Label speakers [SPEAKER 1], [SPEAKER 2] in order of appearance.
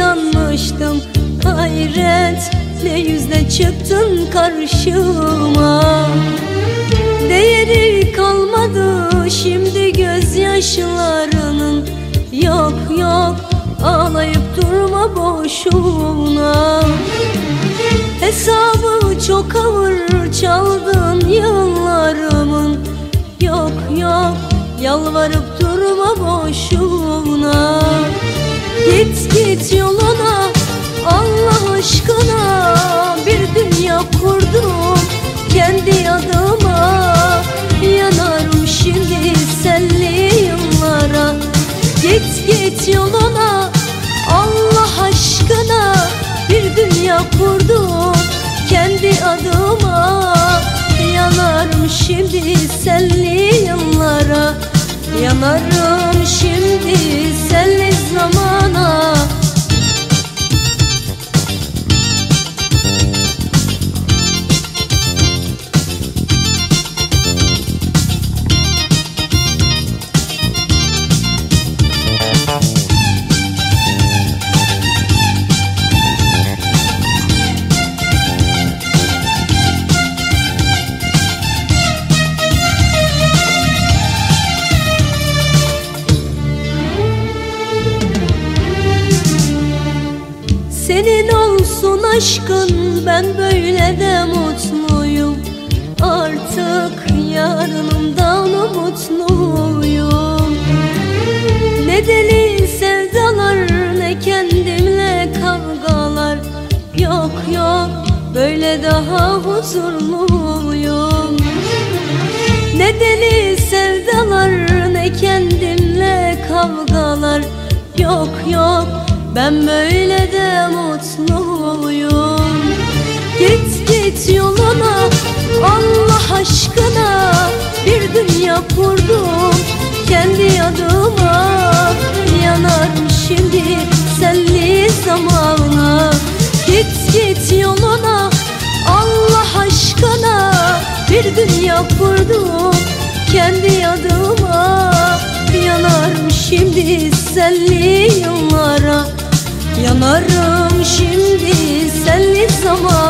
[SPEAKER 1] sanmıştım. Hayret ne yüzle çıktın karşıma. Değeri kalmadı şimdi gözyaşlarının. Yok yok ağlayıp durma boşuna. Hesabı çok ağır çaldın yıllarımın yalvarıp durma boşuna. Git git yoluna Allah aşkına. Bir dünya kurdum kendi adıma. Yanarım şimdi senli yıllara. Git git yoluna Allah aşkına. Bir dünya kurdum kendi adıma. Yanarım şimdi senli Yanarım şimdi senli zamana Senin olsun aşkın ben böyle de mutluyum. Artık yarınımdan umutluyum. Ne deli sevdalar ne kendimle kavgalar. Yok yok böyle daha huzurluyum. Ne deli sevdalar ne kendimle kavgalar. Yok yok ben böyle de mutluyum Git git yoluna Allah aşkına. Bir dünya kurdum kendi adıma. Yanarım şimdi senli zamana. Git git yoluna Allah aşkına. Bir dünya kurdum kendi adıma. Yanarım şimdi senli yıllara zaman